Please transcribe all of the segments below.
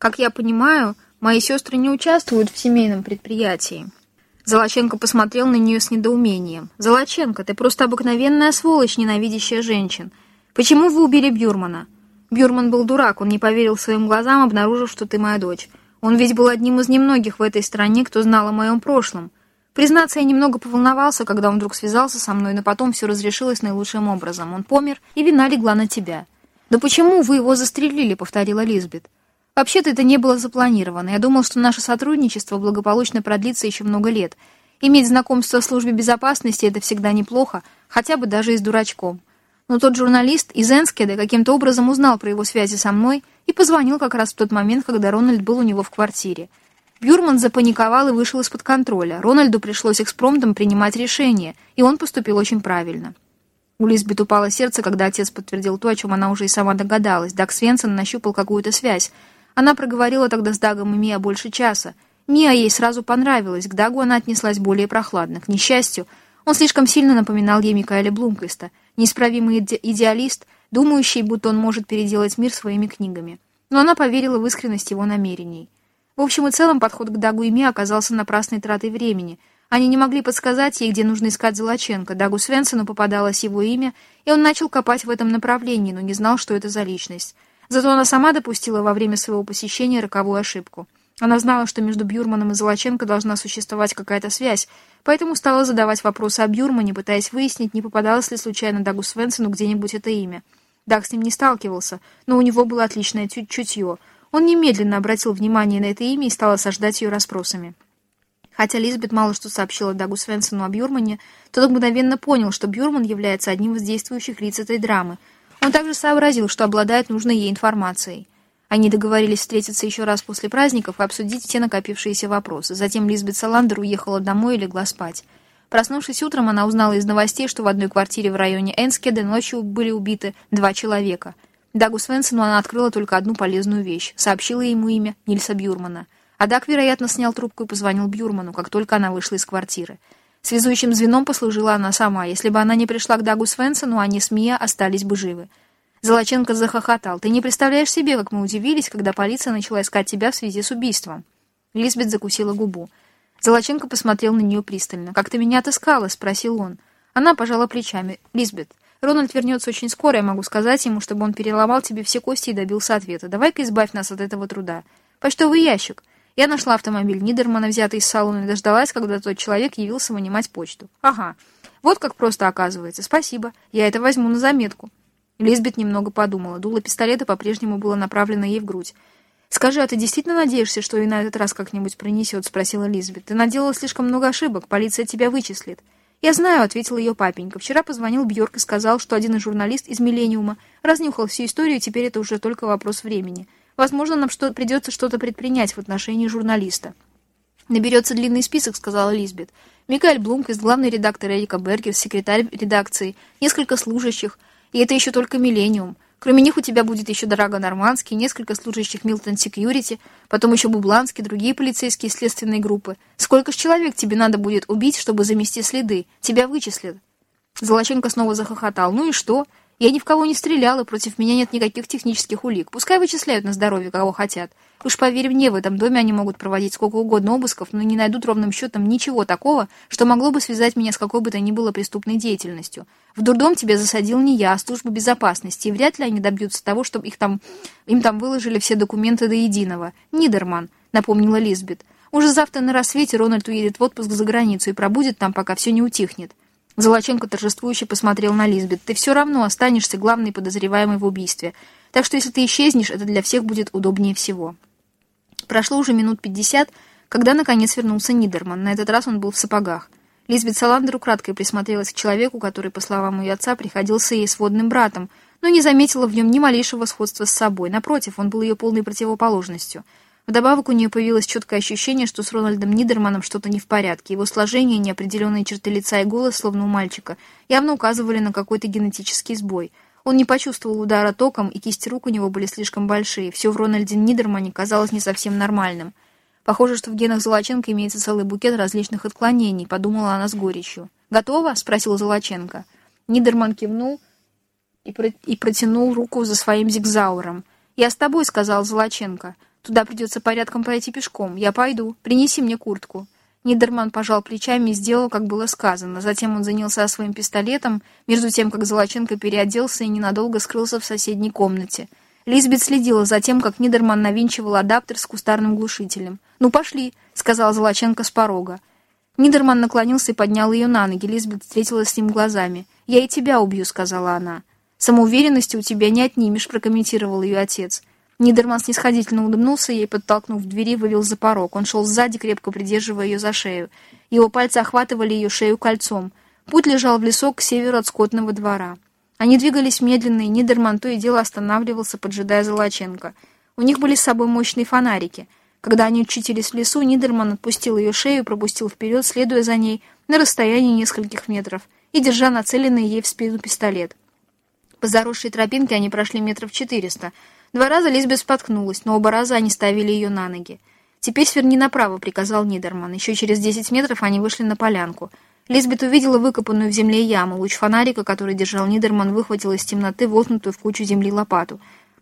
Как я понимаю, мои сестры не участвуют в семейном предприятии». Золоченко посмотрел на нее с недоумением. «Золоченко, ты просто обыкновенная сволочь, ненавидящая женщин. Почему вы убили Бюрмана?» «Бюрман был дурак, он не поверил своим глазам, обнаружив, что ты моя дочь. Он ведь был одним из немногих в этой стране, кто знал о моем прошлом. Признаться, я немного поволновался, когда он вдруг связался со мной, но потом все разрешилось наилучшим образом. Он помер, и вина легла на тебя». «Да почему вы его застрелили?» — повторила Лизбет. «Вообще-то это не было запланировано. Я думал, что наше сотрудничество благополучно продлится еще много лет. Иметь знакомство в службе безопасности — это всегда неплохо, хотя бы даже и с дурачком. Но тот журналист из Энскеда каким-то образом узнал про его связи со мной и позвонил как раз в тот момент, когда Рональд был у него в квартире. Бюрман запаниковал и вышел из-под контроля. Рональду пришлось экспромтом принимать решение, и он поступил очень правильно. У Лизбет упало сердце, когда отец подтвердил то, о чем она уже и сама догадалась. Даг Свенсон нащупал какую-то связь. Она проговорила тогда с Дагом и Мия больше часа. Мия ей сразу понравилась, к Дагу она отнеслась более прохладно. К несчастью, он слишком сильно напоминал ей Микаэля Блумквиста, неисправимый иде идеалист, думающий, будто он может переделать мир своими книгами. Но она поверила в искренность его намерений. В общем и целом, подход к Дагу и Мия оказался напрасной тратой времени — они не могли подсказать ей, где нужно искать Золоченко. Дагу Свенсону попадалось его имя, и он начал копать в этом направлении, но не знал, что это за личность. Зато она сама допустила во время своего посещения роковую ошибку. Она знала, что между Бюрманом и Золоченко должна существовать какая-то связь, поэтому стала задавать вопросы о Бюрмане, пытаясь выяснить, не попадалось ли случайно Дагу Свенсону где-нибудь это имя. Даг с ним не сталкивался, но у него было отличное чутье. Он немедленно обратил внимание на это имя и стал осаждать ее расспросами. Хотя Лизбет мало что сообщила Дагу Свенсону о Бюрмане, тот мгновенно понял, что Бюрман является одним из действующих лиц этой драмы. Он также сообразил, что обладает нужной ей информацией. Они договорились встретиться еще раз после праздников и обсудить все накопившиеся вопросы. Затем Лизбет Саландер уехала домой и легла спать. Проснувшись утром, она узнала из новостей, что в одной квартире в районе Энскеда ночью были убиты два человека. Дагу Свенсону она открыла только одну полезную вещь. Сообщила ему имя Нильса Бюрмана — Адак, вероятно, снял трубку и позвонил Бюрману, как только она вышла из квартиры. Связующим звеном послужила она сама. Если бы она не пришла к Дагу Свенсону, они с Мия остались бы живы. Золоченко захохотал. «Ты не представляешь себе, как мы удивились, когда полиция начала искать тебя в связи с убийством». Лизбет закусила губу. Золоченко посмотрел на нее пристально. «Как ты меня отыскала?» — спросил он. Она пожала плечами. «Лизбет, Рональд вернется очень скоро, я могу сказать ему, чтобы он переломал тебе все кости и добился ответа. Давай-ка избавь нас от этого труда. Почтовый ящик. Я нашла автомобиль Нидермана, взятый из салона, и дождалась, когда тот человек явился вынимать почту. Ага, вот как просто оказывается. Спасибо, я это возьму на заметку. Лизбет немного подумала. Дуло пистолета по-прежнему было направлено ей в грудь. «Скажи, а ты действительно надеешься, что и на этот раз как-нибудь пронесет?» — спросила Лизбет. «Ты наделала слишком много ошибок, полиция тебя вычислит». «Я знаю», — ответил ее папенька. «Вчера позвонил Бьорк и сказал, что один из журналист из «Миллениума» разнюхал всю историю, и теперь это уже только вопрос времени. Возможно, нам что придется что-то предпринять в отношении журналиста. «Наберется длинный список», — сказала Лизбет. Микаэль Блумквист, главный редактор Эрика Бергер, секретарь редакции, несколько служащих. И это еще только «Миллениум». Кроме них у тебя будет еще Дорога Нормандский, несколько служащих Милтон Секьюрити, потом еще Бубланский, другие полицейские следственные группы. Сколько ж человек тебе надо будет убить, чтобы замести следы? Тебя вычислят. Золоченко снова захохотал. Ну и что? Я ни в кого не стреляла, против меня нет никаких технических улик. Пускай вычисляют на здоровье, кого хотят. Уж поверь мне, в этом доме они могут проводить сколько угодно обысков, но не найдут ровным счетом ничего такого, что могло бы связать меня с какой бы то ни было преступной деятельностью. В дурдом тебя засадил не я, а служба безопасности, и вряд ли они добьются того, чтобы их там, им там выложили все документы до единого. Нидерман, напомнила Лизбет. Уже завтра на рассвете Рональд уедет в отпуск за границу и пробудет там, пока все не утихнет. Золоченко торжествующе посмотрел на Лизбет. «Ты все равно останешься главной подозреваемой в убийстве. Так что если ты исчезнешь, это для всех будет удобнее всего». Прошло уже минут пятьдесят, когда наконец вернулся Нидерман. На этот раз он был в сапогах. Лизбет Саландер украдкой присмотрелась к человеку, который, по словам ее отца, приходился ей сводным братом, но не заметила в нем ни малейшего сходства с собой. Напротив, он был ее полной противоположностью — Вдобавок у нее появилось четкое ощущение, что с Рональдом Нидерманом что-то не в порядке. Его сложение, неопределенные черты лица и голос, словно у мальчика, явно указывали на какой-то генетический сбой. Он не почувствовал удара током, и кисти рук у него были слишком большие. Все в Рональде Нидермане казалось не совсем нормальным. Похоже, что в генах Золоченко имеется целый букет различных отклонений, подумала она с горечью. «Готово?» — спросил Золоченко. Нидерман кивнул и, и протянул руку за своим зигзауром. «Я с тобой», — сказал Золоченко. Туда придется порядком пойти пешком. Я пойду. Принеси мне куртку». Нидерман пожал плечами и сделал, как было сказано. Затем он занялся своим пистолетом, между тем, как Золоченко переоделся и ненадолго скрылся в соседней комнате. Лизбет следила за тем, как Нидерман навинчивал адаптер с кустарным глушителем. «Ну, пошли», — сказал Золоченко с порога. Нидерман наклонился и поднял ее на ноги. Лизбет встретилась с ним глазами. «Я и тебя убью», — сказала она. «Самоуверенности у тебя не отнимешь», — прокомментировал ее отец. Нидерман снисходительно улыбнулся ей, подтолкнув в двери, вывел за порог. Он шел сзади, крепко придерживая ее за шею. Его пальцы охватывали ее шею кольцом. Путь лежал в лесок к северу от скотного двора. Они двигались медленно, и Нидерман то и дело останавливался, поджидая Золоченко. У них были с собой мощные фонарики. Когда они очутились в лесу, Нидерман отпустил ее шею и пропустил вперед, следуя за ней на расстоянии нескольких метров и держа нацеленный ей в спину пистолет. По заросшей тропинке они прошли метров четыреста — Два раза Лизбет споткнулась, но оба раза они ставили ее на ноги. «Теперь сверни направо», — приказал Нидерман. Еще через десять метров они вышли на полянку. Лизбет увидела выкопанную в земле яму. Луч фонарика, который держал Нидерман, выхватил из темноты воткнутую в кучу земли лопату.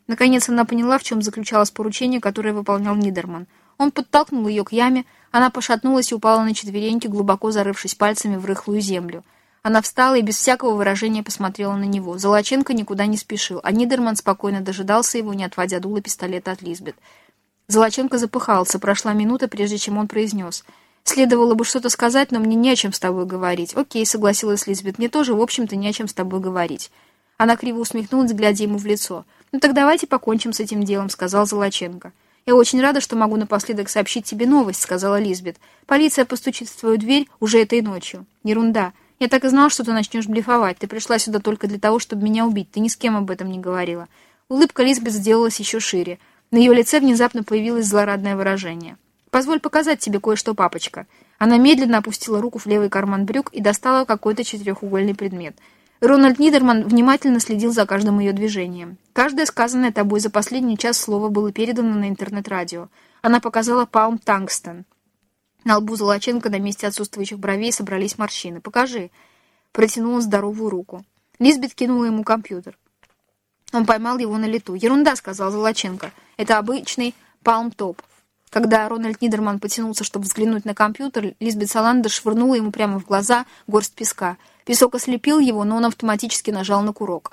Наконец она поняла, в чем заключалось поручение, которое выполнял Нидерман. Он подтолкнул ее к яме, она пошатнулась и упала на четвереньки, глубоко зарывшись пальцами в рыхлую землю. Она встала и без всякого выражения посмотрела на него. Золоченко никуда не спешил, а Нидерман спокойно дожидался его, не отводя дуло пистолета от Лизбет. Золоченко запыхался. Прошла минута, прежде чем он произнес. «Следовало бы что-то сказать, но мне не о чем с тобой говорить». «Окей», — согласилась Лизбет, — «мне тоже, в общем-то, не о чем с тобой говорить». Она криво усмехнулась, глядя ему в лицо. «Ну так давайте покончим с этим делом», — сказал Золоченко. «Я очень рада, что могу напоследок сообщить тебе новость», — сказала Лизбет. «Полиция постучит в твою дверь уже этой ночью». «Ерунда. Я так и знал, что ты начнешь блефовать. Ты пришла сюда только для того, чтобы меня убить. Ты ни с кем об этом не говорила». Улыбка Лизбет сделалась еще шире. На ее лице внезапно появилось злорадное выражение. «Позволь показать тебе кое-что, папочка». Она медленно опустила руку в левый карман брюк и достала какой-то четырехугольный предмет. Рональд Нидерман внимательно следил за каждым ее движением. Каждое сказанное тобой за последний час слово было передано на интернет-радио. Она показала Палм Тангстон. На лбу Золоченко на месте отсутствующих бровей собрались морщины. «Покажи». Протянула здоровую руку. Лизбет кинула ему компьютер. Он поймал его на лету. «Ерунда», — сказал Золоченко. «Это обычный палм-топ». Когда Рональд Нидерман потянулся, чтобы взглянуть на компьютер, Лизбет Саландер швырнула ему прямо в глаза горсть песка. Песок ослепил его, но он автоматически нажал на курок.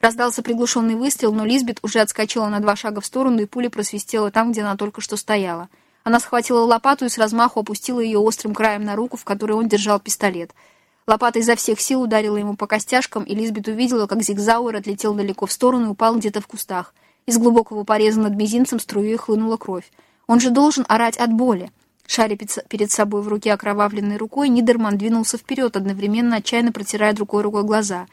Раздался приглушенный выстрел, но Лизбет уже отскочила на два шага в сторону, и пуля просвистела там, где она только что стояла. Она схватила лопату и с размаху опустила ее острым краем на руку, в которой он держал пистолет. Лопата изо всех сил ударила ему по костяшкам, и Лизбет увидела, как Зигзауэр отлетел далеко в сторону и упал где-то в кустах. Из глубокого пореза над мизинцем струей хлынула кровь. Он же должен орать от боли. Шаря перед собой в руке окровавленной рукой, Нидерман двинулся вперед, одновременно отчаянно протирая другой рукой глаза.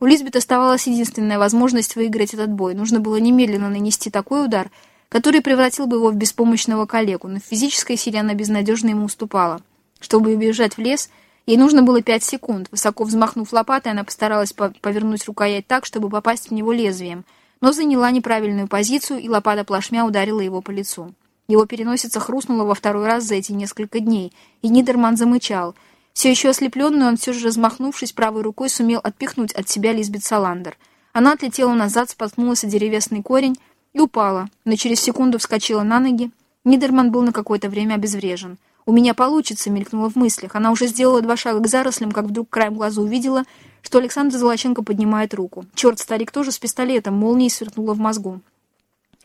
У Лизбет оставалась единственная возможность выиграть этот бой. Нужно было немедленно нанести такой удар, который превратил бы его в беспомощного коллегу, но в физической силе она безнадежно ему уступала. Чтобы убежать в лес, ей нужно было пять секунд. Высоко взмахнув лопатой, она постаралась повернуть рукоять так, чтобы попасть в него лезвием, но заняла неправильную позицию, и лопата плашмя ударила его по лицу. Его переносица хрустнула во второй раз за эти несколько дней, и Нидерман замычал. Все еще ослепленный, он все же, размахнувшись правой рукой, сумел отпихнуть от себя Лизбет Саландер. Она отлетела назад, споткнулась о деревесный корень, и упала, но через секунду вскочила на ноги. Нидерман был на какое-то время обезврежен. «У меня получится», — мелькнула в мыслях. Она уже сделала два шага к зарослям, как вдруг краем глаза увидела, что Александр Золоченко поднимает руку. Черт, старик тоже с пистолетом, молнией сверкнула в мозгу.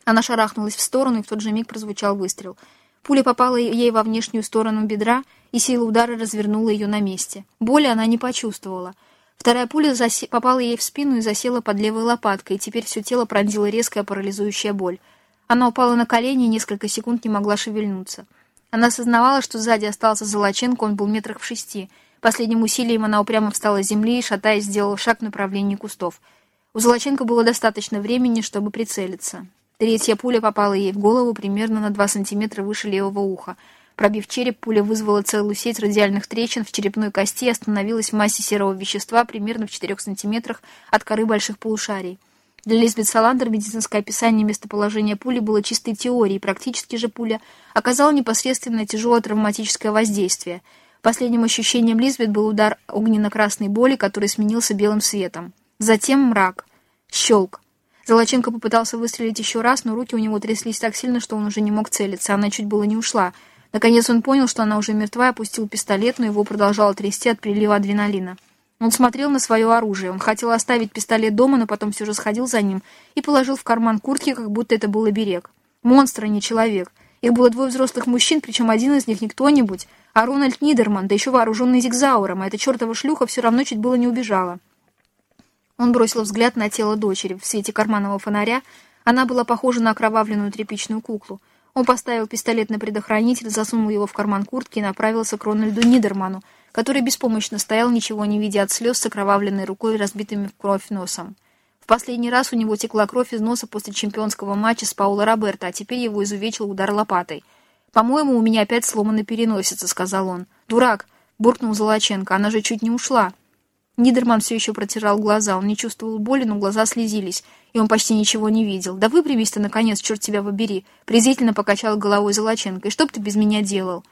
Она шарахнулась в сторону, и в тот же миг прозвучал выстрел. Пуля попала ей во внешнюю сторону бедра, и сила удара развернула ее на месте. Боли она не почувствовала — Вторая пуля засе... попала ей в спину и засела под левой лопаткой, и теперь все тело пронзила резкая парализующая боль. Она упала на колени и несколько секунд не могла шевельнуться. Она осознавала, что сзади остался Золоченко, он был метрах в шести. Последним усилием она упрямо встала с земли и, шатаясь, сделала шаг в направлении кустов. У Золоченко было достаточно времени, чтобы прицелиться. Третья пуля попала ей в голову примерно на два сантиметра выше левого уха — Пробив череп, пуля вызвала целую сеть радиальных трещин в черепной кости и остановилась в массе серого вещества примерно в 4 сантиметрах от коры больших полушарий. Для Лизбет Саландер медицинское описание местоположения пули было чистой теорией, практически же пуля оказала непосредственное тяжелое травматическое воздействие. Последним ощущением Лизбет был удар огненно-красной боли, который сменился белым светом. Затем мрак. Щелк. Золоченко попытался выстрелить еще раз, но руки у него тряслись так сильно, что он уже не мог целиться. Она чуть было не ушла. Наконец он понял, что она уже мертва, опустил пистолет, но его продолжало трясти от прилива адреналина. Он смотрел на свое оружие. Он хотел оставить пистолет дома, но потом все же сходил за ним и положил в карман куртки, как будто это был оберег. Монстр, а не человек. Их было двое взрослых мужчин, причем один из них не кто-нибудь, а Рональд Нидерман, да еще вооруженный зигзауром, а эта чертова шлюха все равно чуть было не убежала. Он бросил взгляд на тело дочери. В свете карманного фонаря она была похожа на окровавленную тряпичную куклу. Он поставил пистолет на предохранитель, засунул его в карман куртки и направился к Рональду Нидерману, который беспомощно стоял, ничего не видя от слез, с окровавленной рукой и разбитыми в кровь носом. В последний раз у него текла кровь из носа после чемпионского матча с Пауло Роберто, а теперь его изувечил удар лопатой. «По-моему, у меня опять сломана переносица», — сказал он. «Дурак!» — буркнул Золоченко. «Она же чуть не ушла». Нидерман все еще протирал глаза. Он не чувствовал боли, но глаза слезились, и он почти ничего не видел. «Да выпрямись ты, наконец, черт тебя побери!» Презрительно покачал головой Золоченко. «И что б ты без меня делал?»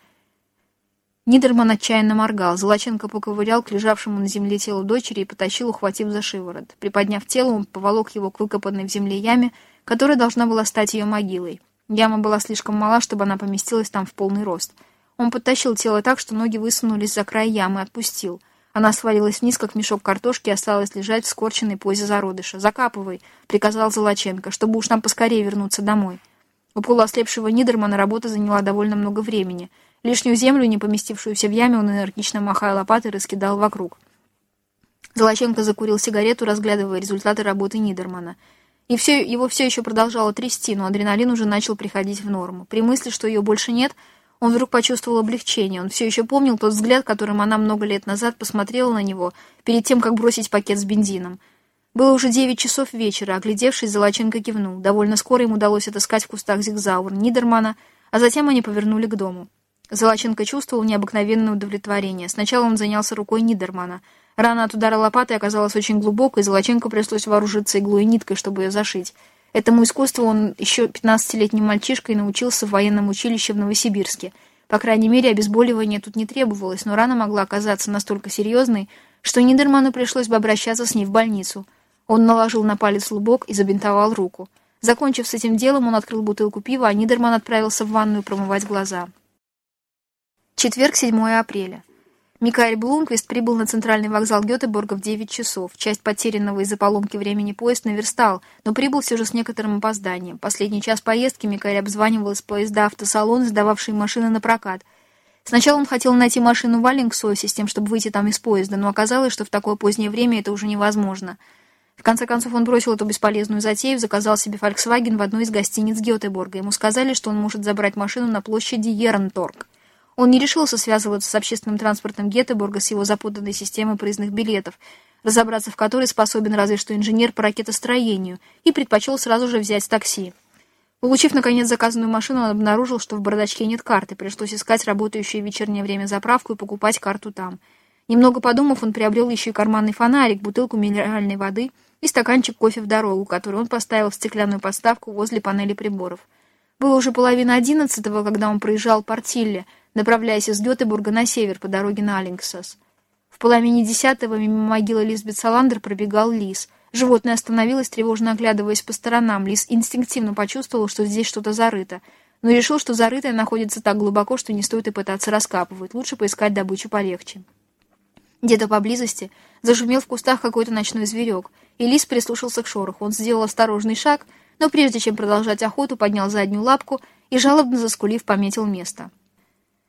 Нидерман отчаянно моргал. Золоченко поковырял к лежавшему на земле телу дочери и потащил, ухватив за шиворот. Приподняв тело, он поволок его к выкопанной в земле яме, которая должна была стать ее могилой. Яма была слишком мала, чтобы она поместилась там в полный рост. Он подтащил тело так, что ноги высунулись за край ямы и отпустил. Она свалилась вниз, как мешок картошки, и осталась лежать в скорченной позе зародыша. «Закапывай», — приказал Золоченко, — «чтобы уж нам поскорее вернуться домой». У полуослепшего Нидермана работа заняла довольно много времени — Лишнюю землю, не поместившуюся в яме, он энергично махая лопатой, раскидал вокруг. Золоченко закурил сигарету, разглядывая результаты работы Нидермана. И все, его все еще продолжало трясти, но адреналин уже начал приходить в норму. При мысли, что ее больше нет, он вдруг почувствовал облегчение. Он все еще помнил тот взгляд, которым она много лет назад посмотрела на него, перед тем, как бросить пакет с бензином. Было уже девять часов вечера, оглядевшись, Золоченко кивнул. Довольно скоро им удалось отыскать в кустах зигзаур Нидермана, а затем они повернули к дому. Золоченко чувствовал необыкновенное удовлетворение. Сначала он занялся рукой Нидермана. Рана от удара лопатой оказалась очень глубокой, и Золоченко пришлось вооружиться иглой и ниткой, чтобы ее зашить. Этому искусству он еще 15-летним мальчишкой научился в военном училище в Новосибирске. По крайней мере, обезболивание тут не требовалось, но рана могла оказаться настолько серьезной, что Нидерману пришлось бы обращаться с ней в больницу. Он наложил на палец лубок и забинтовал руку. Закончив с этим делом, он открыл бутылку пива, а Нидерман отправился в ванную промывать глаза. Четверг, 7 апреля. Микаэль Блумквист прибыл на центральный вокзал Гетеборга в 9 часов. Часть потерянного из-за поломки времени поезд наверстал, но прибыл все же с некоторым опозданием. Последний час поездки Микаэль обзванивал из поезда автосалон, сдававшие машины на прокат. Сначала он хотел найти машину в Аллингсосе с тем, чтобы выйти там из поезда, но оказалось, что в такое позднее время это уже невозможно. В конце концов он бросил эту бесполезную затею, заказал себе Volkswagen в одной из гостиниц Гетеборга. Ему сказали, что он может забрать машину на площади Ернторг. Он не решился связываться с общественным транспортом Гетеборга с его запутанной системой проездных билетов, разобраться в которой способен разве что инженер по ракетостроению, и предпочел сразу же взять такси. Получив, наконец, заказанную машину, он обнаружил, что в бардачке нет карты, пришлось искать работающую в вечернее время заправку и покупать карту там. Немного подумав, он приобрел еще и карманный фонарик, бутылку минеральной воды и стаканчик кофе в дорогу, который он поставил в стеклянную подставку возле панели приборов. Было уже половина одиннадцатого, когда он проезжал Портилле, направляясь из Гетебурга на север по дороге на Алингсос. В половине десятого мимо могилы Лизбет Саландер пробегал лис. Животное остановилось, тревожно оглядываясь по сторонам. Лис инстинктивно почувствовал, что здесь что-то зарыто, но решил, что зарытое находится так глубоко, что не стоит и пытаться раскапывать. Лучше поискать добычу полегче. Где-то поблизости зашумел в кустах какой-то ночной зверек, и лис прислушался к шороху. Он сделал осторожный шаг, но прежде чем продолжать охоту, поднял заднюю лапку и, жалобно заскулив, пометил место.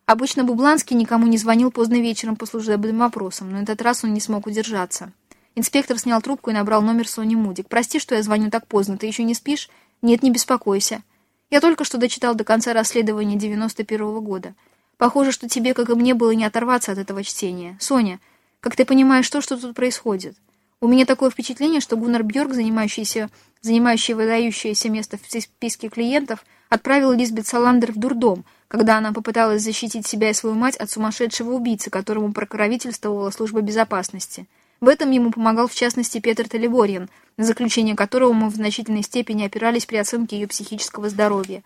Обычно Бубланский никому не звонил поздно вечером по служебным вопросам, но этот раз он не смог удержаться. Инспектор снял трубку и набрал номер Сони Мудик. «Прости, что я звоню так поздно. Ты еще не спишь?» «Нет, не беспокойся. Я только что дочитал до конца расследования 91-го года. Похоже, что тебе, как и мне, было не оторваться от этого чтения. Соня, как ты понимаешь, что, что тут происходит? У меня такое впечатление, что Гуннар Бьорк, занимающийся, занимающий выдающееся место в списке клиентов, отправил Лизбет Саландер в дурдом — когда она попыталась защитить себя и свою мать от сумасшедшего убийцы, которому прокровительствовала служба безопасности. В этом ему помогал в частности Петр Талиборьян, на заключение которого мы в значительной степени опирались при оценке ее психического здоровья.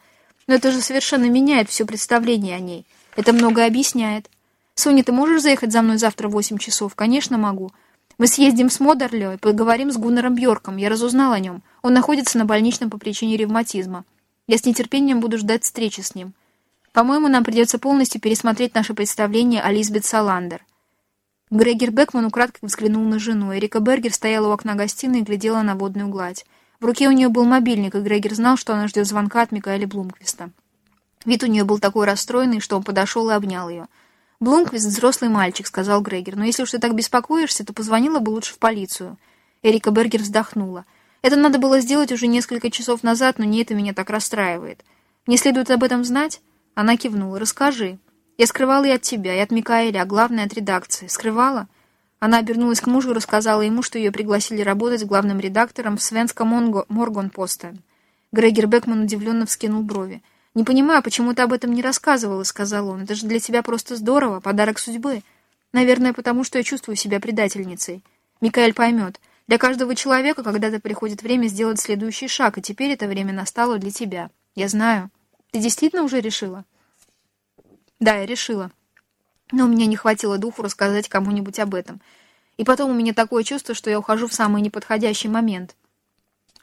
Но это же совершенно меняет все представление о ней. Это многое объясняет. «Соня, ты можешь заехать за мной завтра в восемь часов?» «Конечно, могу. Мы съездим с Модерлё и поговорим с Гуннером Бьорком. Я разузнал о нем. Он находится на больничном по причине ревматизма. Я с нетерпением буду ждать встречи с ним. По-моему, нам придется полностью пересмотреть наше представление о Лизбет Саландер. Грегер Бекман украдкой взглянул на жену. Эрика Бергер стояла у окна гостиной и глядела на водную гладь. В руке у нее был мобильник, и Грегер знал, что она ждет звонка от Микаэля Блумквиста. Вид у нее был такой расстроенный, что он подошел и обнял ее. «Блумквист — взрослый мальчик», — сказал Грегер. «Но если уж ты так беспокоишься, то позвонила бы лучше в полицию». Эрика Бергер вздохнула. «Это надо было сделать уже несколько часов назад, но не это меня так расстраивает. Мне следует об этом знать?» Она кивнула. «Расскажи». Я скрывала и от тебя, и от Микаэля, а главное, от редакции. Скрывала? Она обернулась к мужу и рассказала ему, что ее пригласили работать главным редактором в Свенска Моргон-Постен. Грегер Бекман удивленно вскинул брови. «Не понимаю, почему ты об этом не рассказывала», — сказал он. «Это же для тебя просто здорово, подарок судьбы. Наверное, потому что я чувствую себя предательницей. Микаэль поймет. Для каждого человека когда-то приходит время сделать следующий шаг, и теперь это время настало для тебя. Я знаю. Ты действительно уже решила?» Да, я решила. Но у меня не хватило духу рассказать кому-нибудь об этом. И потом у меня такое чувство, что я ухожу в самый неподходящий момент.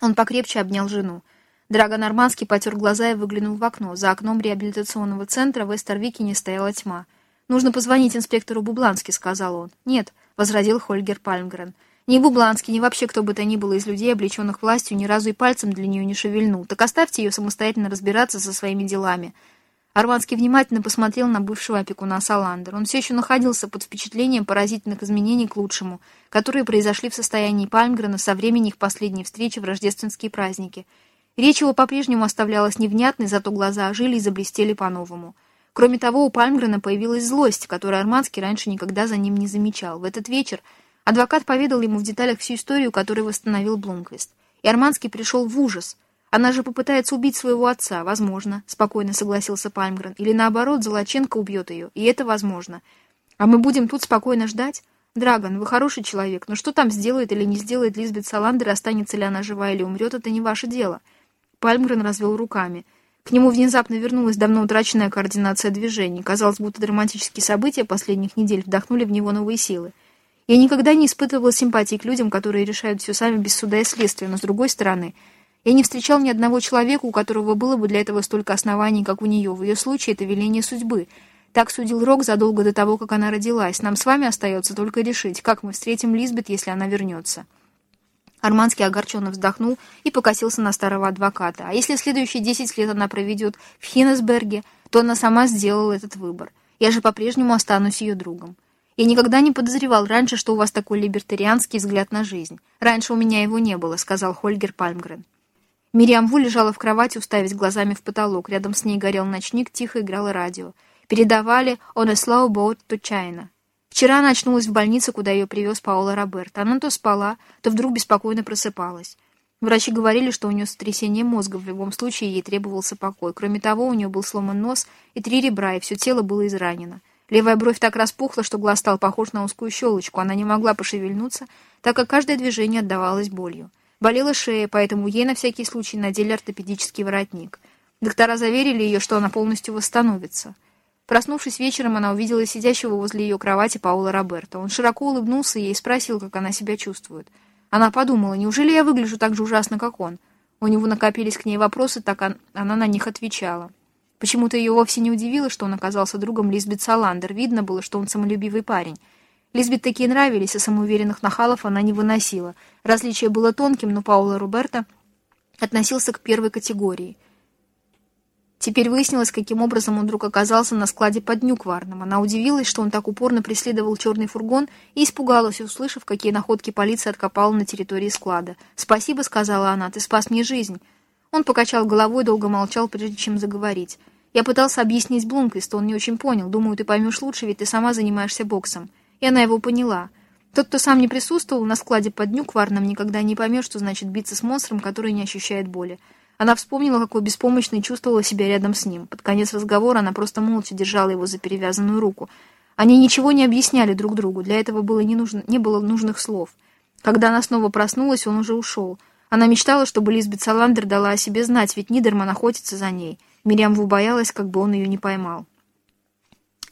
Он покрепче обнял жену. Драго Нормандский потер глаза и выглянул в окно. За окном реабилитационного центра в Эстервикине стояла тьма. «Нужно позвонить инспектору Бублански», — сказал он. «Нет», — возразил Хольгер Пальмгрен. «Ни Бубланский, ни вообще кто бы то ни было из людей, облеченных властью, ни разу и пальцем для нее не шевельнул. Так оставьте ее самостоятельно разбираться со своими делами. Арманский внимательно посмотрел на бывшего опекуна Саландер. Он все еще находился под впечатлением поразительных изменений к лучшему, которые произошли в состоянии Пальмгрена со времени их последней встречи в рождественские праздники. Речь его по-прежнему оставлялась невнятной, зато глаза ожили и заблестели по-новому. Кроме того, у Пальмгрена появилась злость, которую Арманский раньше никогда за ним не замечал. В этот вечер адвокат поведал ему в деталях всю историю, которую восстановил Блумквист. И Арманский пришел в ужас — она же попытается убить своего отца, возможно, спокойно согласился Пальмгрен. Или наоборот, Золоченко убьет ее, и это возможно. А мы будем тут спокойно ждать? Драгон, вы хороший человек, но что там сделает или не сделает Лизбет Саландер, останется ли она жива или умрет, это не ваше дело. Пальмгрен развел руками. К нему внезапно вернулась давно утраченная координация движений. Казалось, будто драматические события последних недель вдохнули в него новые силы. Я никогда не испытывала симпатии к людям, которые решают все сами без суда и следствия, но, с другой стороны, я не встречал ни одного человека, у которого было бы для этого столько оснований, как у нее. В ее случае это веление судьбы. Так судил Рок задолго до того, как она родилась. Нам с вами остается только решить, как мы встретим Лизбет, если она вернется. Арманский огорченно вздохнул и покосился на старого адвоката. А если следующие десять лет она проведет в Хиннесберге, то она сама сделала этот выбор. Я же по-прежнему останусь ее другом. Я никогда не подозревал раньше, что у вас такой либертарианский взгляд на жизнь. Раньше у меня его не было, сказал Хольгер Пальмгрен. Мириам Ву лежала в кровати, уставясь глазами в потолок. Рядом с ней горел ночник, тихо играло радио. Передавали «On a slow boat to China». Вчера она очнулась в больнице, куда ее привез Паоло Роберт. Она то спала, то вдруг беспокойно просыпалась. Врачи говорили, что у нее сотрясение мозга, в любом случае ей требовался покой. Кроме того, у нее был сломан нос и три ребра, и все тело было изранено. Левая бровь так распухла, что глаз стал похож на узкую щелочку. Она не могла пошевельнуться, так как каждое движение отдавалось болью. Болела шея, поэтому ей на всякий случай надели ортопедический воротник. Доктора заверили ее, что она полностью восстановится. Проснувшись вечером, она увидела сидящего возле ее кровати Паула Роберта. Он широко улыбнулся ей и спросил, как она себя чувствует. Она подумала, неужели я выгляжу так же ужасно, как он? У него накопились к ней вопросы, так она на них отвечала. Почему-то ее вовсе не удивило, что он оказался другом Лизбет Саландер. Видно было, что он самолюбивый парень. Лизбет такие нравились, а самоуверенных нахалов она не выносила. Различие было тонким, но Паула Роберто относился к первой категории. Теперь выяснилось, каким образом он вдруг оказался на складе под Нюкварном. Она удивилась, что он так упорно преследовал черный фургон, и испугалась, услышав, какие находки полиция откопала на территории склада. «Спасибо», — сказала она, — «ты спас мне жизнь». Он покачал головой, долго молчал, прежде чем заговорить. «Я пытался объяснить Блумквисту, он не очень понял. Думаю, ты поймешь лучше, ведь ты сама занимаешься боксом». И она его поняла. Тот, кто сам не присутствовал на складе под Нюкварном, никогда не поймет, что значит биться с монстром, который не ощущает боли. Она вспомнила, какой беспомощной чувствовала себя рядом с ним. Под конец разговора она просто молча держала его за перевязанную руку. Они ничего не объясняли друг другу, для этого было не, нужно, не было нужных слов. Когда она снова проснулась, он уже ушел. Она мечтала, чтобы Лизбет Саландер дала о себе знать, ведь Нидерман охотится за ней. Мириам боялась, как бы он ее не поймал.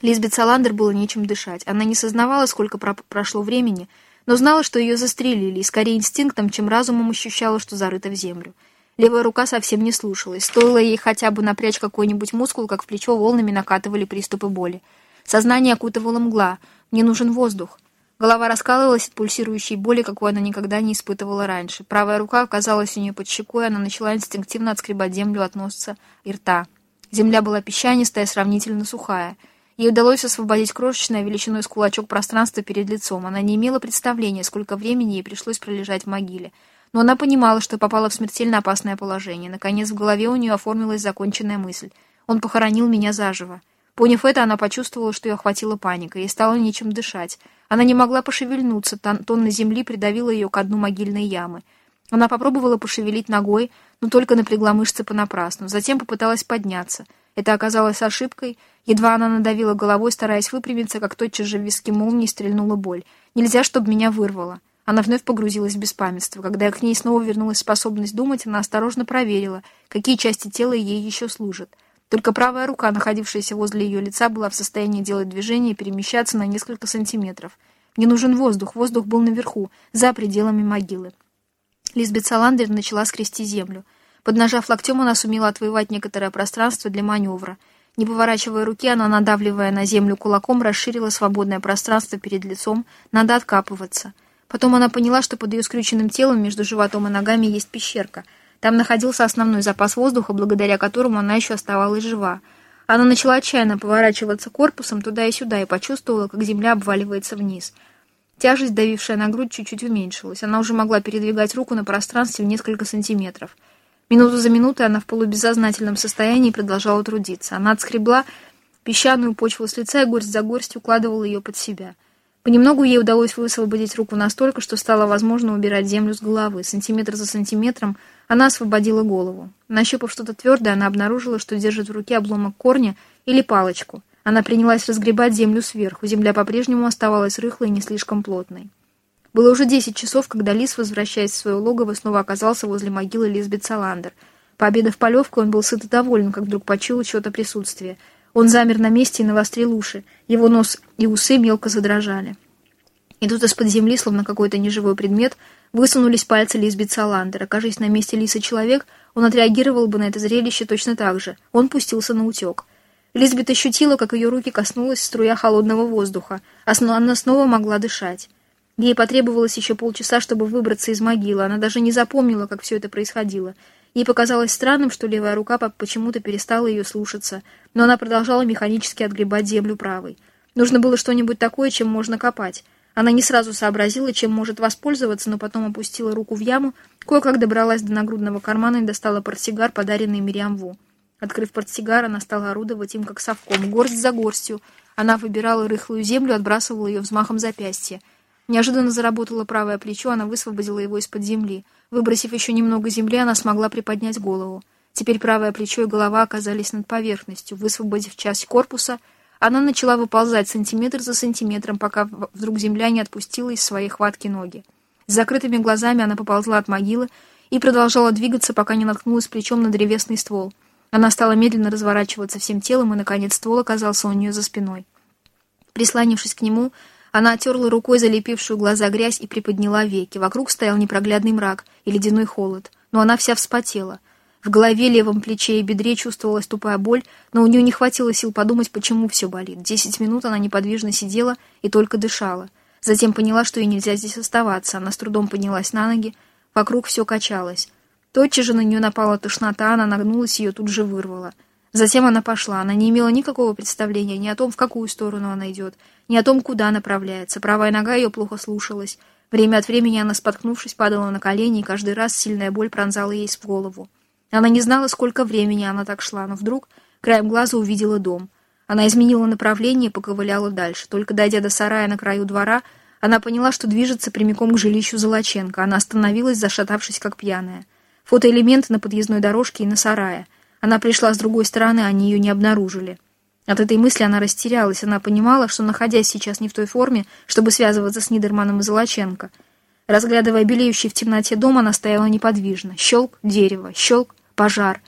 Лизбет Саландер было нечем дышать. Она не сознавала, сколько про прошло времени, но знала, что ее застрелили, и скорее инстинктом, чем разумом ощущала, что зарыта в землю. Левая рука совсем не слушалась. Стоило ей хотя бы напрячь какой-нибудь мускул, как в плечо волнами накатывали приступы боли. Сознание окутывало мгла. Мне нужен воздух. Голова раскалывалась от пульсирующей боли, какой она никогда не испытывала раньше. Правая рука оказалась у нее под щекой, она начала инстинктивно отскребать землю от носа и рта. Земля была песчанистая, сравнительно сухая. Ей удалось освободить крошечное величиной с кулачок пространство перед лицом. Она не имела представления, сколько времени ей пришлось пролежать в могиле. Но она понимала, что попала в смертельно опасное положение. Наконец в голове у нее оформилась законченная мысль. «Он похоронил меня заживо». Поняв это, она почувствовала, что ее охватила паника, и стало нечем дышать. Она не могла пошевельнуться, тонна земли придавила ее к дну могильной ямы. Она попробовала пошевелить ногой, но только напрягла мышцы понапрасну. Затем попыталась подняться. Это оказалось ошибкой. Едва она надавила головой, стараясь выпрямиться, как тотчас же в виски молнии стрельнула боль. «Нельзя, чтобы меня вырвало». Она вновь погрузилась в беспамятство. Когда к ней снова вернулась способность думать, она осторожно проверила, какие части тела ей еще служат. Только правая рука, находившаяся возле ее лица, была в состоянии делать движение и перемещаться на несколько сантиметров. Мне нужен воздух. Воздух был наверху, за пределами могилы. Лизбет Саландер начала скрести землю. Поднажав локтем, она сумела отвоевать некоторое пространство для маневра. Не поворачивая руки, она, надавливая на землю кулаком, расширила свободное пространство перед лицом. Надо откапываться. Потом она поняла, что под ее скрюченным телом между животом и ногами есть пещерка — там находился основной запас воздуха, благодаря которому она еще оставалась жива. Она начала отчаянно поворачиваться корпусом туда и сюда и почувствовала, как земля обваливается вниз. Тяжесть, давившая на грудь, чуть-чуть уменьшилась. Она уже могла передвигать руку на пространстве в несколько сантиметров. Минуту за минутой она в полубессознательном состоянии продолжала трудиться. Она отскребла песчаную почву с лица и горсть за горсть укладывала ее под себя. Понемногу ей удалось высвободить руку настолько, что стало возможно убирать землю с головы. Сантиметр за сантиметром она освободила голову. Нащупав что-то твердое, она обнаружила, что держит в руке обломок корня или палочку. Она принялась разгребать землю сверху. Земля по-прежнему оставалась рыхлой и не слишком плотной. Было уже десять часов, когда Лис, возвращаясь в свое логово, снова оказался возле могилы Лизбет Саландер. Пообедав полевкой, он был сыт и доволен, как вдруг почуял чье-то присутствие — он замер на месте и навострил уши. Его нос и усы мелко задрожали. И тут из-под земли, словно какой-то неживой предмет, высунулись пальцы Лизбет Саландер. Окажись на месте Лиса человек, он отреагировал бы на это зрелище точно так же. Он пустился на утек. Лизбет ощутила, как ее руки коснулась струя холодного воздуха, она снова могла дышать. Ей потребовалось еще полчаса, чтобы выбраться из могилы. Она даже не запомнила, как все это происходило. Ей показалось странным, что левая рука почему-то перестала ее слушаться, но она продолжала механически отгребать землю правой. Нужно было что-нибудь такое, чем можно копать. Она не сразу сообразила, чем может воспользоваться, но потом опустила руку в яму, кое-как добралась до нагрудного кармана и достала портсигар, подаренный Мириам Ву. Открыв портсигар, она стала орудовать им как совком, горсть за горстью. Она выбирала рыхлую землю, отбрасывала ее взмахом запястья. Неожиданно заработало правое плечо, она высвободила его из-под земли. Выбросив еще немного земли, она смогла приподнять голову. Теперь правое плечо и голова оказались над поверхностью. Высвободив часть корпуса, она начала выползать сантиметр за сантиметром, пока вдруг земля не отпустила из своей хватки ноги. С закрытыми глазами она поползла от могилы и продолжала двигаться, пока не наткнулась плечом на древесный ствол. Она стала медленно разворачиваться всем телом, и, наконец, ствол оказался у нее за спиной. Прислонившись к нему, она оттерла рукой залепившую глаза грязь и приподняла веки. Вокруг стоял непроглядный мрак и ледяной холод, но она вся вспотела. В голове, левом плече и бедре чувствовалась тупая боль, но у нее не хватило сил подумать, почему все болит. Десять минут она неподвижно сидела и только дышала. Затем поняла, что ей нельзя здесь оставаться. Она с трудом поднялась на ноги. Вокруг все качалось. Тотчас же на нее напала тошнота, она нагнулась и ее тут же вырвала. Затем она пошла. Она не имела никакого представления ни о том, в какую сторону она идет, ни о том, куда направляется. Правая нога ее плохо слушалась. Время от времени она, споткнувшись, падала на колени, и каждый раз сильная боль пронзала ей в голову. Она не знала, сколько времени она так шла, но вдруг краем глаза увидела дом. Она изменила направление и поковыляла дальше. Только дойдя до сарая на краю двора, она поняла, что движется прямиком к жилищу Золоченко. Она остановилась, зашатавшись, как пьяная. Фотоэлементы на подъездной дорожке и на сарае — она пришла с другой стороны, они ее не обнаружили. От этой мысли она растерялась. Она понимала, что, находясь сейчас не в той форме, чтобы связываться с Нидерманом и Золоченко. Разглядывая белеющий в темноте дом, она стояла неподвижно. Щелк — дерево, щелк — пожар.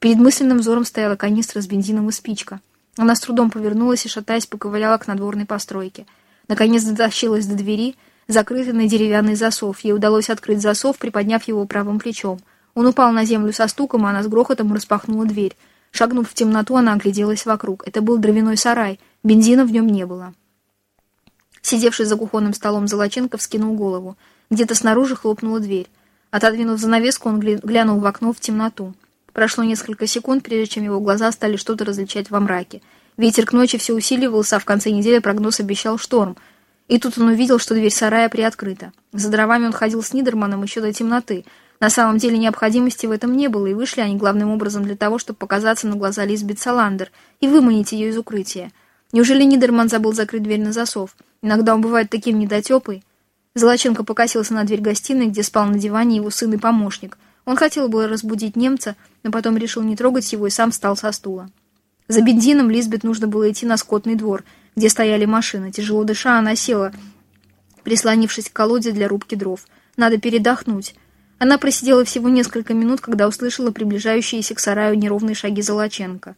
Перед мысленным взором стояла канистра с бензином и спичка. Она с трудом повернулась и, шатаясь, поковыляла к надворной постройке. Наконец дотащилась до двери, закрытый на деревянный засов. Ей удалось открыть засов, приподняв его правым плечом. Он упал на землю со стуком, а она с грохотом распахнула дверь. Шагнув в темноту, она огляделась вокруг. Это был дровяной сарай. Бензина в нем не было. Сидевший за кухонным столом Золоченко вскинул голову. Где-то снаружи хлопнула дверь. Отодвинув занавеску, он глянул в окно в темноту. Прошло несколько секунд, прежде чем его глаза стали что-то различать во мраке. Ветер к ночи все усиливался, а в конце недели прогноз обещал шторм. И тут он увидел, что дверь сарая приоткрыта. За дровами он ходил с Нидерманом еще до темноты. На самом деле необходимости в этом не было, и вышли они главным образом для того, чтобы показаться на глаза Лизбет Саландер и выманить ее из укрытия. Неужели Нидерман забыл закрыть дверь на засов? Иногда он бывает таким недотепой. Золоченко покосился на дверь гостиной, где спал на диване его сын и помощник. Он хотел было разбудить немца, но потом решил не трогать его и сам встал со стула. За бензином Лизбет нужно было идти на скотный двор, где стояли машины. Тяжело дыша, она села, прислонившись к колоде для рубки дров. Надо передохнуть. Она просидела всего несколько минут, когда услышала приближающиеся к сараю неровные шаги Золоченко.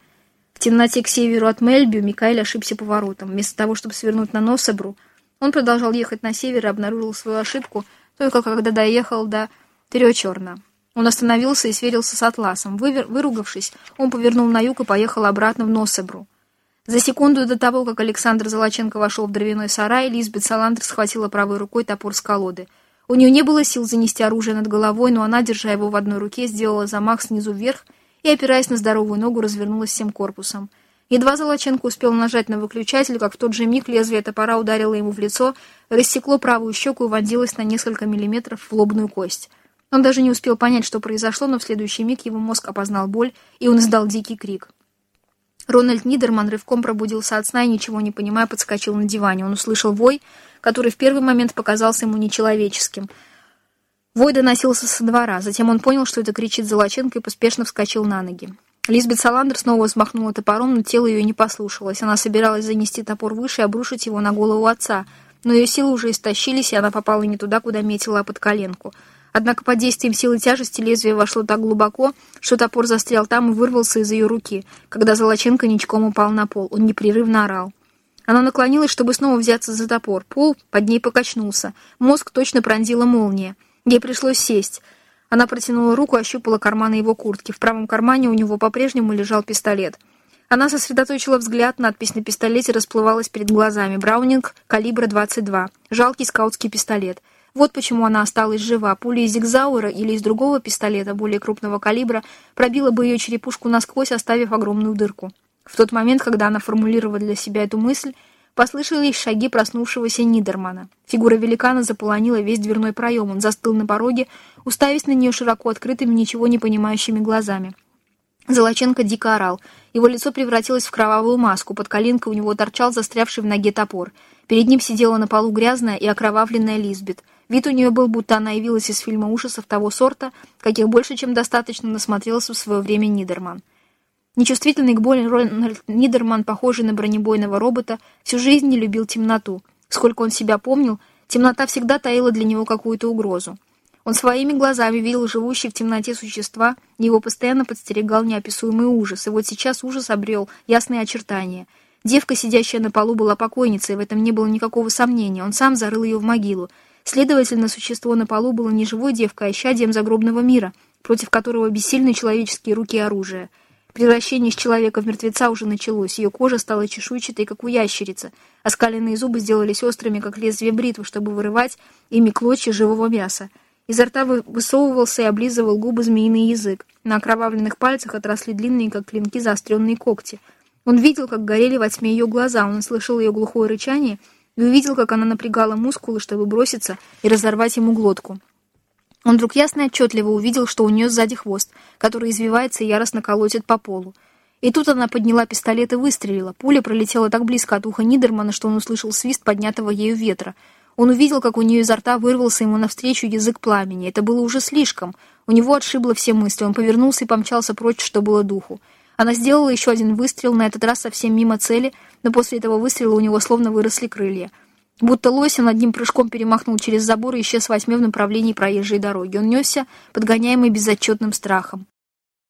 В темноте к северу от Мельбю Микаэль ошибся поворотом. Вместо того, чтобы свернуть на Носебру, он продолжал ехать на север и обнаружил свою ошибку только когда доехал до Теречерна. Он остановился и сверился с атласом. Вывер... Выругавшись, он повернул на юг и поехал обратно в Носебру. За секунду до того, как Александр Золоченко вошел в дровяной сарай, Лизбет Саландр схватила правой рукой топор с колоды — у нее не было сил занести оружие над головой, но она, держа его в одной руке, сделала замах снизу вверх и, опираясь на здоровую ногу, развернулась всем корпусом. Едва Золоченко успел нажать на выключатель, как в тот же миг лезвие топора ударило ему в лицо, рассекло правую щеку и вонзилось на несколько миллиметров в лобную кость. Он даже не успел понять, что произошло, но в следующий миг его мозг опознал боль, и он издал дикий крик. Рональд Нидерман рывком пробудился от сна и, ничего не понимая, подскочил на диване. Он услышал вой, который в первый момент показался ему нечеловеческим. Вой доносился со двора, затем он понял, что это кричит Золоченко и поспешно вскочил на ноги. Лизбет Саландер снова взмахнула топором, но тело ее не послушалось. Она собиралась занести топор выше и обрушить его на голову отца, но ее силы уже истощились, и она попала не туда, куда метила, а под коленку. Однако под действием силы тяжести лезвие вошло так глубоко, что топор застрял там и вырвался из ее руки, когда Золоченко ничком упал на пол. Он непрерывно орал. Она наклонилась, чтобы снова взяться за топор. Пол под ней покачнулся. Мозг точно пронзила молния. Ей пришлось сесть. Она протянула руку, ощупала карманы его куртки. В правом кармане у него по-прежнему лежал пистолет. Она сосредоточила взгляд, надпись на пистолете расплывалась перед глазами. Браунинг калибра 22. Жалкий скаутский пистолет. Вот почему она осталась жива. Пуля из Зигзауэра или из другого пистолета, более крупного калибра, пробила бы ее черепушку насквозь, оставив огромную дырку. В тот момент, когда она формулировала для себя эту мысль, послышались шаги проснувшегося Нидермана. Фигура великана заполонила весь дверной проем. Он застыл на пороге, уставясь на нее широко открытыми, ничего не понимающими глазами. Золоченко дико орал. Его лицо превратилось в кровавую маску. Под коленкой у него торчал застрявший в ноге топор. Перед ним сидела на полу грязная и окровавленная Лизбет. Вид у нее был, будто она явилась из фильма ужасов того сорта, каких больше, чем достаточно насмотрелся в свое время Нидерман. Нечувствительный к боли Рональд Нидерман, похожий на бронебойного робота, всю жизнь не любил темноту. Сколько он себя помнил, темнота всегда таила для него какую-то угрозу. Он своими глазами видел живущие в темноте существа, и его постоянно подстерегал неописуемый ужас, и вот сейчас ужас обрел ясные очертания. Девка, сидящая на полу, была покойницей, в этом не было никакого сомнения, он сам зарыл ее в могилу. Следовательно, существо на полу было не живой девкой, а щадием загробного мира, против которого бессильны человеческие руки и оружие. Превращение из человека в мертвеца уже началось. Ее кожа стала чешуйчатой, как у ящерицы. Оскаленные зубы сделались острыми, как лезвие бритвы, чтобы вырывать ими клочья живого мяса. Изо рта высовывался и облизывал губы змеиный язык. На окровавленных пальцах отросли длинные, как клинки, заостренные когти. Он видел, как горели во тьме ее глаза, он слышал ее глухое рычание и увидел, как она напрягала мускулы, чтобы броситься и разорвать ему глотку. Он вдруг ясно и отчетливо увидел, что у нее сзади хвост, который извивается и яростно колотит по полу. И тут она подняла пистолет и выстрелила. Пуля пролетела так близко от уха Нидермана, что он услышал свист поднятого ею ветра. Он увидел, как у нее изо рта вырвался ему навстречу язык пламени. Это было уже слишком. У него отшибло все мысли. Он повернулся и помчался прочь, что было духу. Она сделала еще один выстрел, на этот раз совсем мимо цели, но после этого выстрела у него словно выросли крылья. Будто лось он одним прыжком перемахнул через забор и исчез во тьме в направлении проезжей дороги. Он несся, подгоняемый безотчетным страхом.